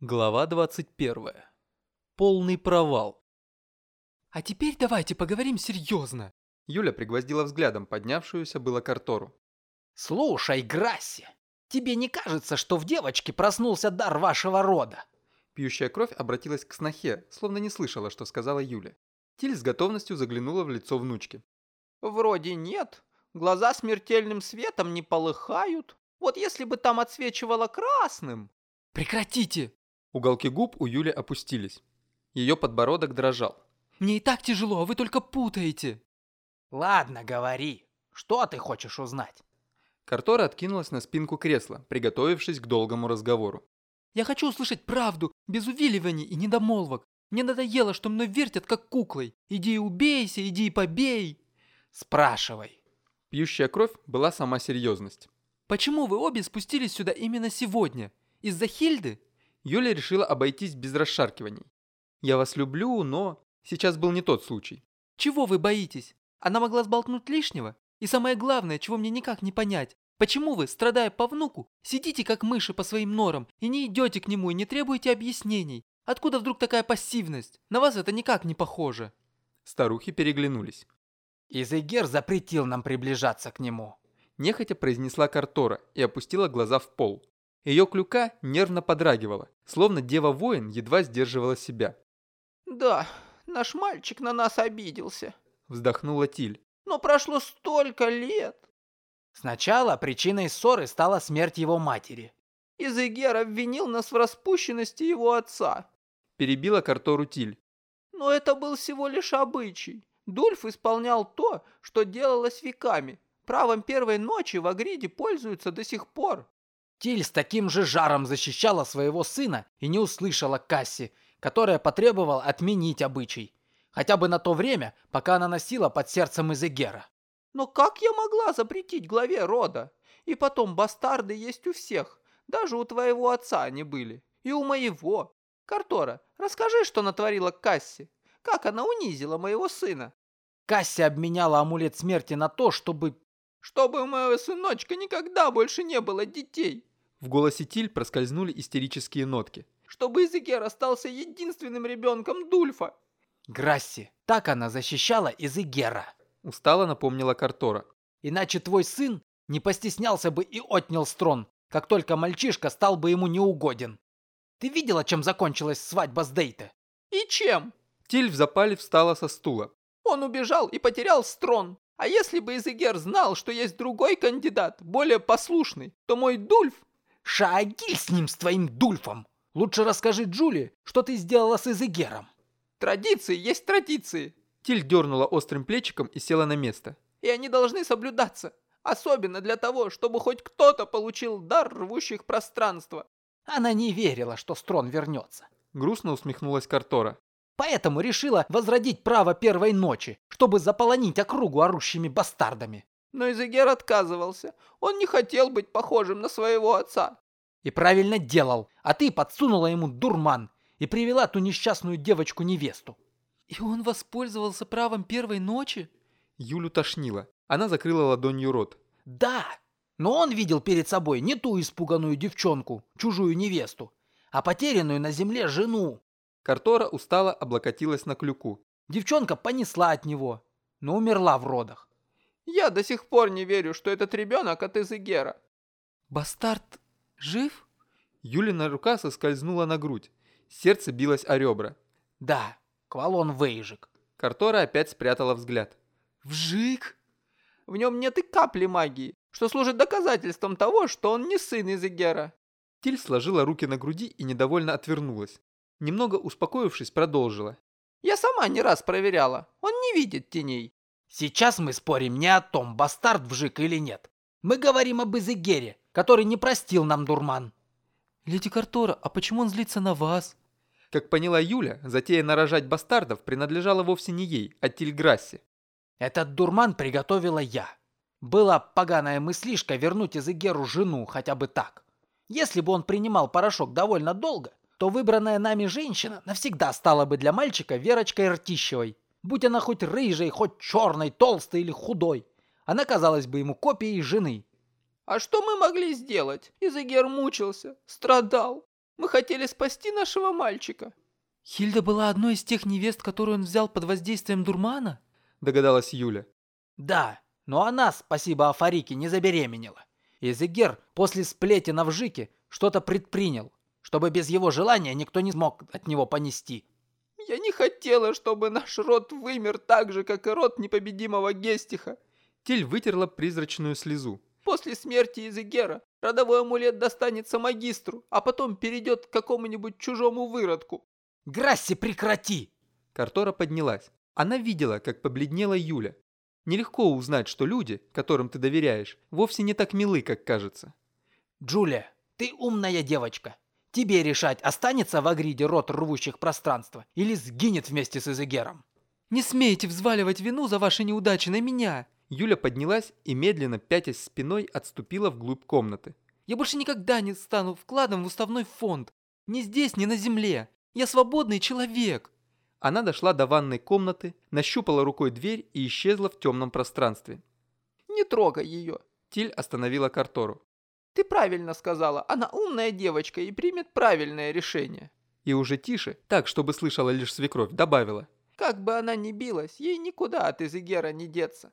Глава 21. Полный провал. А теперь давайте поговорим серьезно. Юля пригвоздила взглядом поднявшуюся было Картору. Слушай, Грасси, тебе не кажется, что в девочке проснулся дар вашего рода? Пьющая кровь обратилась к снохе, словно не слышала, что сказала Юля. Тиль с готовностью заглянула в лицо внучки. Вроде нет. Глаза смертельным светом не полыхают. Вот если бы там отсвечивало красным. Прекратите! Уголки губ у Юли опустились. Ее подбородок дрожал. Мне и так тяжело, а вы только путаете. Ладно, говори. Что ты хочешь узнать? Картора откинулась на спинку кресла, приготовившись к долгому разговору. Я хочу услышать правду, без увиливаний и недомолвок. Мне надоело, что мной вертят как куклой. Иди и убейся, иди и побей. Спрашивай. Пьющая кровь была сама серьезность. Почему вы обе спустились сюда именно сегодня? Из-за Хильды? Юля решила обойтись без расшаркиваний. «Я вас люблю, но...» Сейчас был не тот случай. Чего вы боитесь? Она могла сболтнуть лишнего? И самое главное, чего мне никак не понять, почему вы, страдая по внуку, сидите как мыши по своим норам и не идете к нему и не требуете объяснений? Откуда вдруг такая пассивность? На вас это никак не похоже. Старухи переглянулись. Изегер запретил нам приближаться к нему. Нехотя произнесла Картора и опустила глаза в пол. Ее клюка нервно подрагивала, словно дева-воин едва сдерживала себя. Да, наш мальчик на нас обиделся. Вздохнула Тиль. Но прошло столько лет. Сначала причиной ссоры стала смерть его матери. Изегер обвинил нас в распущенности его отца. Перебила Картору Тиль. Но это был всего лишь обычай. Дульф исполнял то, что делалось веками. Правом первой ночи в Агриде пользуются до сих пор. Тиль с таким же жаром защищала своего сына и не услышала Касси, которая потребовала отменить обычай. Хотя бы на то время, пока она носила под сердцем Изегера. Но как я могла запретить главе рода? И потом, бастарды есть у всех. Даже у твоего отца они были. И у моего. Картора, расскажи, что натворила Касси. Как она унизила моего сына. Касси обменяла амулет смерти на то, чтобы... Чтобы у моего сыночка никогда больше не было детей. В голосе Тиль проскользнули истерические нотки. «Чтобы Изегер остался единственным ребенком Дульфа!» «Грасси, так она защищала Изегера!» Устало напомнила Картора. «Иначе твой сын не постеснялся бы и отнял строн, как только мальчишка стал бы ему неугоден. Ты видела, чем закончилась свадьба с Дейте?» «И чем?» Тиль в запале встала со стула. «Он убежал и потерял строн. А если бы Изегер знал, что есть другой кандидат, более послушный, то мой Дульф Шаги с ним, с твоим Дульфом! Лучше расскажи Джули, что ты сделала с Изегером. Традиции есть традиции. Тиль дернула острым плечиком и села на место. И они должны соблюдаться. Особенно для того, чтобы хоть кто-то получил дар рвущих пространство. Она не верила, что Строн вернется. Грустно усмехнулась Картора. Поэтому решила возродить право первой ночи, чтобы заполонить округу орущими бастардами. Но Изегер отказывался. Он не хотел быть похожим на своего отца. И правильно делал. А ты подсунула ему дурман и привела ту несчастную девочку-невесту. И он воспользовался правом первой ночи? Юлю тошнило. Она закрыла ладонью рот. Да, но он видел перед собой не ту испуганную девчонку, чужую невесту, а потерянную на земле жену. Картора устало облокотилась на клюку. Девчонка понесла от него, но умерла в родах. Я до сих пор не верю, что этот ребенок от Изегера. Бастард жив? Юлина рука соскользнула на грудь. Сердце билось о ребра. Да, Квалон выжиг. Картора опять спрятала взгляд. Вжик? В нем нет и капли магии, что служит доказательством того, что он не сын Изегера. Тиль сложила руки на груди и недовольно отвернулась. Немного успокоившись, продолжила. Я сама не раз проверяла. Он не видит теней. Сейчас мы спорим не о том, бастард вжик или нет. Мы говорим об Изегере, который не простил нам дурман. Леди Картора, а почему он злится на вас? Как поняла Юля, затея нарожать бастардов принадлежала вовсе не ей, а Тильграссе. Этот дурман приготовила я. Была поганая мыслишка вернуть Изегеру жену хотя бы так. Если бы он принимал порошок довольно долго, то выбранная нами женщина навсегда стала бы для мальчика Верочкой Ртищевой, Будь она хоть рыжей, хоть черной, толстой или худой, она казалась бы ему копией жены. А что мы могли сделать? Изегер мучился, страдал. Мы хотели спасти нашего мальчика». Хильда была одной из тех невест, которую он взял под воздействием дурмана? Догадалась Юля. Да, но она, спасибо Афарике, не забеременела. И Зигер после сплетена в Жике что-то предпринял, чтобы без его желания никто не смог от него понести. Я не хотела, чтобы наш род вымер так же, как и род непобедимого Гестиха. Тиль вытерла призрачную слезу. После смерти Изегера родовой амулет достанется магистру, а потом перейдет к какому-нибудь чужому выродку. Грасси, прекрати! Картора поднялась. Она видела, как побледнела Юля. Нелегко узнать, что люди, которым ты доверяешь, вовсе не так милы, как кажется. Джулия, ты умная девочка. Тебе решать, останется в Агриде рот рвущих пространства или сгинет вместе с Изегером. Не смейте взваливать вину за ваши неудачи на меня. Юля поднялась и медленно, пятясь спиной, отступила вглубь комнаты. Я больше никогда не стану вкладом в уставной фонд. Ни здесь, ни на земле. Я свободный человек. Она дошла до ванной комнаты, нащупала рукой дверь и исчезла в темном пространстве. «Не трогай ее!» Тиль остановила Картору. «Ты правильно сказала, она умная девочка и примет правильное решение». И уже тише, так, чтобы слышала лишь свекровь, добавила. «Как бы она ни билась, ей никуда от Изегера не деться».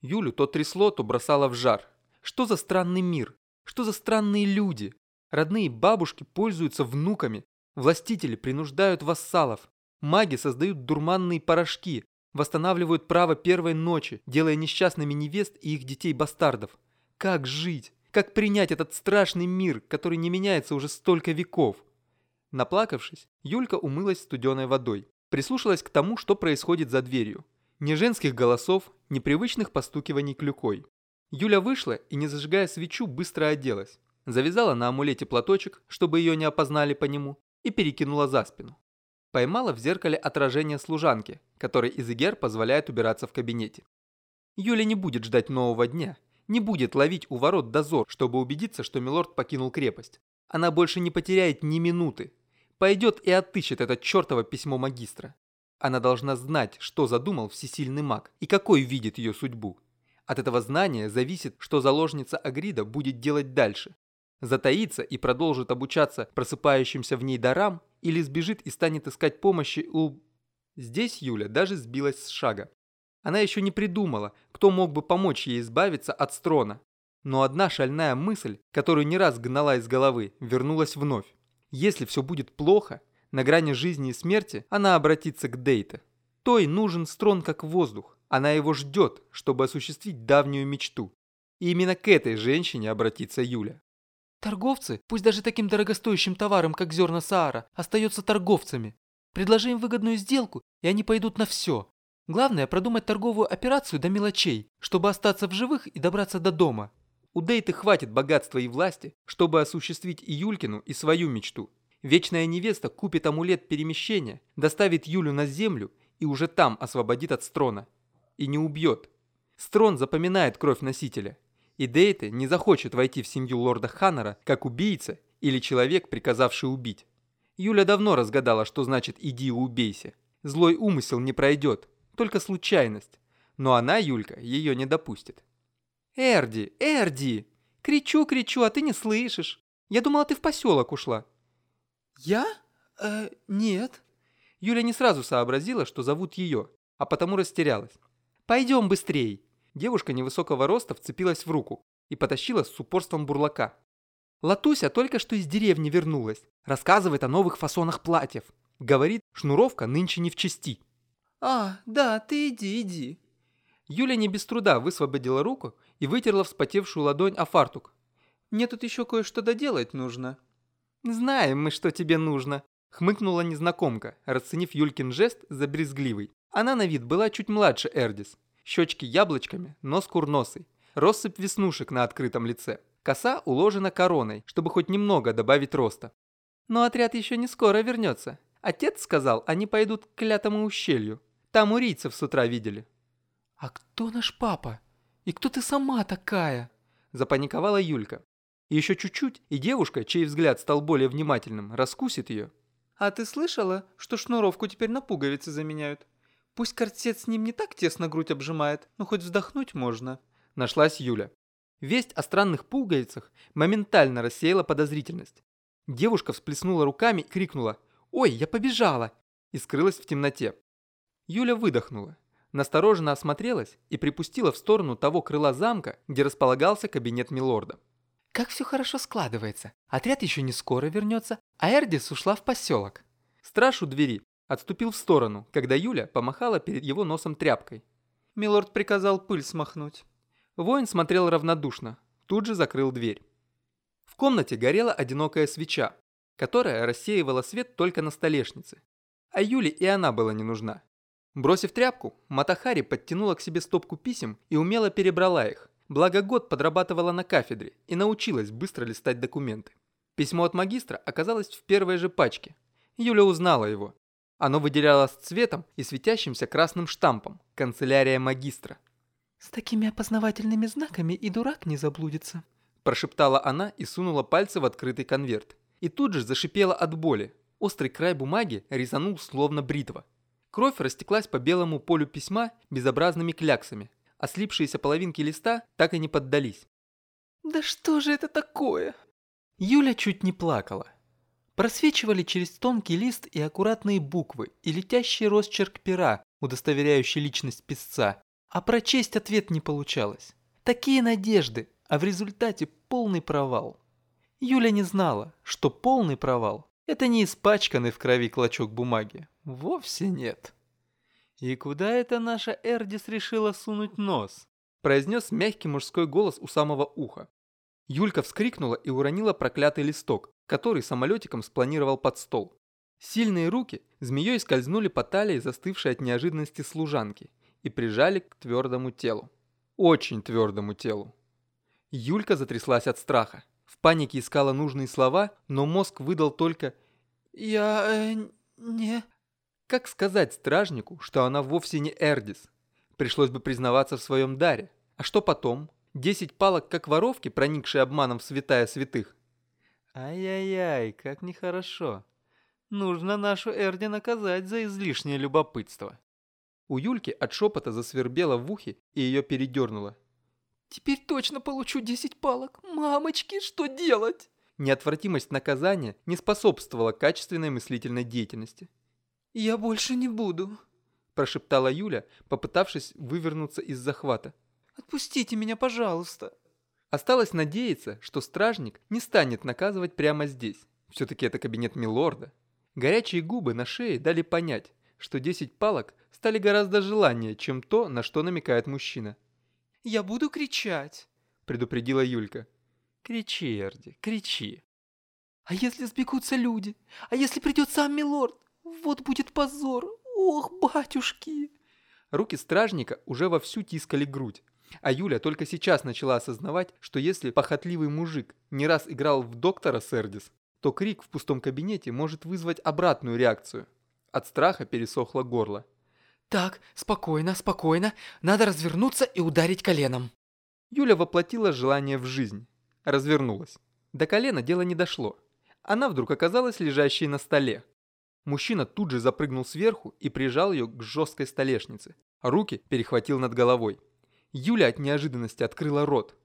Юлю то трясло, то бросало в жар. Что за странный мир? Что за странные люди? Родные бабушки пользуются внуками, властители принуждают вассалов, Маги создают дурманные порошки, восстанавливают право первой ночи, делая несчастными невест и их детей-бастардов. Как жить? Как принять этот страшный мир, который не меняется уже столько веков? Наплакавшись, Юлька умылась студеной водой. Прислушалась к тому, что происходит за дверью. Ни женских голосов, ни привычных постукиваний клюкой. Юля вышла и, не зажигая свечу, быстро оделась. Завязала на амулете платочек, чтобы ее не опознали по нему, и перекинула за спину. Поймала в зеркале отражение служанки, которой Изегер позволяет убираться в кабинете. Юля не будет ждать нового дня, не будет ловить у ворот дозор, чтобы убедиться, что Милорд покинул крепость. Она больше не потеряет ни минуты. Пойдет и отыщет это чертово письмо магистра. Она должна знать, что задумал всесильный маг и какой видит ее судьбу. От этого знания зависит, что заложница Агрида будет делать дальше. Затаится и продолжит обучаться просыпающимся в ней дарам или сбежит и станет искать помощи у... Здесь Юля даже сбилась с шага. Она еще не придумала, кто мог бы помочь ей избавиться от строна. Но одна шальная мысль, которую не раз гнала из головы, вернулась вновь. Если все будет плохо, на грани жизни и смерти, она обратится к Дейте. Той нужен строн как воздух. Она его ждет, чтобы осуществить давнюю мечту. И именно к этой женщине обратится Юля. Торговцы, пусть даже таким дорогостоящим товаром, как зерна Саара, остаются торговцами. Предложи им выгодную сделку, и они пойдут на все. Главное продумать торговую операцию до мелочей, чтобы остаться в живых и добраться до дома. У Дейты хватит богатства и власти, чтобы осуществить и Юлькину, и свою мечту. Вечная невеста купит амулет перемещения, доставит Юлю на землю и уже там освободит от строна. И не убьет. Строн запоминает кровь носителя и Дейте не захочет войти в семью лорда Ханнера как убийца или человек, приказавший убить. Юля давно разгадала, что значит «иди убейся». Злой умысел не пройдет, только случайность. Но она, Юлька, ее не допустит. «Эрди, Эрди! Кричу, кричу, а ты не слышишь. Я думала, ты в поселок ушла». «Я? Э, нет». Юля не сразу сообразила, что зовут ее, а потому растерялась. «Пойдем быстрей!» Девушка невысокого роста вцепилась в руку и потащила с упорством бурлака. Латуся только что из деревни вернулась. Рассказывает о новых фасонах платьев. Говорит, шнуровка нынче не в чести. «А, да, ты иди, иди». Юля не без труда высвободила руку и вытерла вспотевшую ладонь о фартук. «Мне тут еще кое-что доделать нужно». «Знаем мы, что тебе нужно», — хмыкнула незнакомка, расценив Юлькин жест за брезгливый. Она на вид была чуть младше Эрдис, щечки яблочками, нос курносый, россыпь веснушек на открытом лице. Коса уложена короной, чтобы хоть немного добавить роста. Но отряд еще не скоро вернется. Отец сказал, они пойдут к клятому ущелью. Там урийцев с утра видели. «А кто наш папа? И кто ты сама такая?» Запаниковала Юлька. еще чуть-чуть, и девушка, чей взгляд стал более внимательным, раскусит ее. «А ты слышала, что шнуровку теперь на пуговицы заменяют?» Пусть корсет с ним не так тесно грудь обжимает, но хоть вздохнуть можно. Нашлась Юля. Весть о странных пуговицах моментально рассеяла подозрительность. Девушка всплеснула руками и крикнула «Ой, я побежала!» и скрылась в темноте. Юля выдохнула, настороженно осмотрелась и припустила в сторону того крыла замка, где располагался кабинет Милорда. Как все хорошо складывается. Отряд еще не скоро вернется, а Эрдис ушла в поселок. Страж у двери отступил в сторону, когда Юля помахала перед его носом тряпкой. Милорд приказал пыль смахнуть. Воин смотрел равнодушно, тут же закрыл дверь. В комнате горела одинокая свеча, которая рассеивала свет только на столешнице. А Юле и она была не нужна. Бросив тряпку, Матахари подтянула к себе стопку писем и умело перебрала их. Благо год подрабатывала на кафедре и научилась быстро листать документы. Письмо от магистра оказалось в первой же пачке. Юля узнала его. Оно выделялось цветом и светящимся красным штампом «Канцелярия магистра». «С такими опознавательными знаками и дурак не заблудится», Прошептала она и сунула пальцы в открытый конверт. И тут же зашипела от боли. Острый край бумаги резанул словно бритва. Кровь растеклась по белому полю письма безобразными кляксами, а слипшиеся половинки листа так и не поддались. «Да что же это такое?» Юля чуть не плакала. Просвечивали через тонкий лист и аккуратные буквы, и летящий росчерк пера, удостоверяющий личность писца, а прочесть ответ не получалось. Такие надежды, а в результате полный провал. Юля не знала, что полный провал – это не испачканный в крови клочок бумаги. Вовсе нет. «И куда это наша Эрдис решила сунуть нос?» произнес мягкий мужской голос у самого уха. Юлька вскрикнула и уронила проклятый листок, который самолетиком спланировал под стол. Сильные руки змеей скользнули по талии застывшей от неожиданности служанки и прижали к твердому телу. Очень твердому телу. Юлька затряслась от страха. В панике искала нужные слова, но мозг выдал только «Я... Э, не...» Как сказать стражнику, что она вовсе не Эрдис? Пришлось бы признаваться в своем даре. А что потом? Десять палок, как воровки, проникшие обманом в святая святых? Ай-яй-яй, как нехорошо. Нужно нашу Эрди наказать за излишнее любопытство. У Юльки от шепота засвербело в ухе и ее передернуло. Теперь точно получу 10 палок. Мамочки, что делать? Неотвратимость наказания не способствовала качественной мыслительной деятельности. «Я больше не буду», – прошептала Юля, попытавшись вывернуться из захвата. «Отпустите меня, пожалуйста». Осталось надеяться, что стражник не станет наказывать прямо здесь. Все-таки это кабинет Милорда. Горячие губы на шее дали понять, что 10 палок стали гораздо желаннее, чем то, на что намекает мужчина. Я буду кричать», — предупредила Юлька. «Кричи, Эрди, кричи». «А если сбегутся люди? А если придет сам милорд? Вот будет позор! Ох, батюшки!» Руки стражника уже вовсю тискали грудь. А Юля только сейчас начала осознавать, что если похотливый мужик не раз играл в доктора Сердис, то крик в пустом кабинете может вызвать обратную реакцию. От страха пересохло горло. «Так, спокойно, спокойно. Надо развернуться и ударить коленом». Юля воплотила желание в жизнь. Развернулась. До колена дело не дошло. Она вдруг оказалась лежащей на столе. Мужчина тут же запрыгнул сверху и прижал ее к жесткой столешнице. Руки перехватил над головой. Юля от неожиданности открыла рот.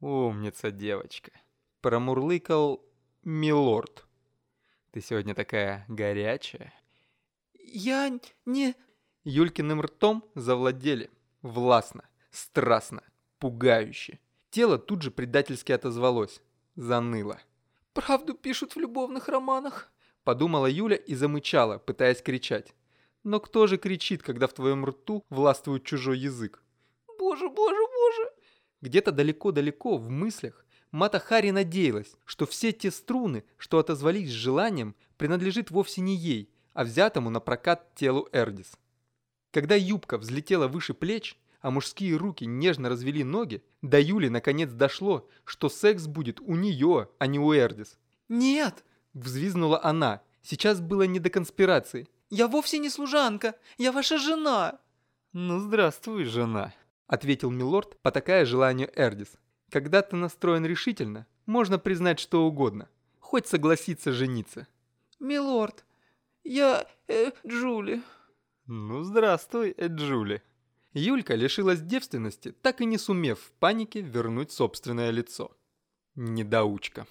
«Умница, девочка!» Промурлыкал Милорд. «Ты сегодня такая горячая». «Я не...» Юлькиным ртом завладели. Властно, страстно, пугающе. Тело тут же предательски отозвалось. Заныло. «Правду пишут в любовных романах», — подумала Юля и замычала, пытаясь кричать. Но кто же кричит, когда в твоем рту властвует чужой язык? «Боже, боже, боже!» Где-то далеко-далеко, в мыслях, Мата Хари надеялась, что все те струны, что отозвались с желанием, принадлежит вовсе не ей, а взятому на прокат телу Эрдис. Когда юбка взлетела выше плеч, а мужские руки нежно развели ноги, до Юли наконец дошло, что секс будет у нее, а не у Эрдис. «Нет!» – взвизнула она. Сейчас было не до конспирации. «Я вовсе не служанка, я ваша жена!» «Ну, здравствуй, жена!» – ответил Милорд, потакая желанию Эрдис. «Когда ты настроен решительно, можно признать что угодно, хоть согласиться жениться». «Милорд, я... Э, Джули...» «Ну, здравствуй, Эджули». Юлька лишилась девственности, так и не сумев в панике вернуть собственное лицо. Недоучка.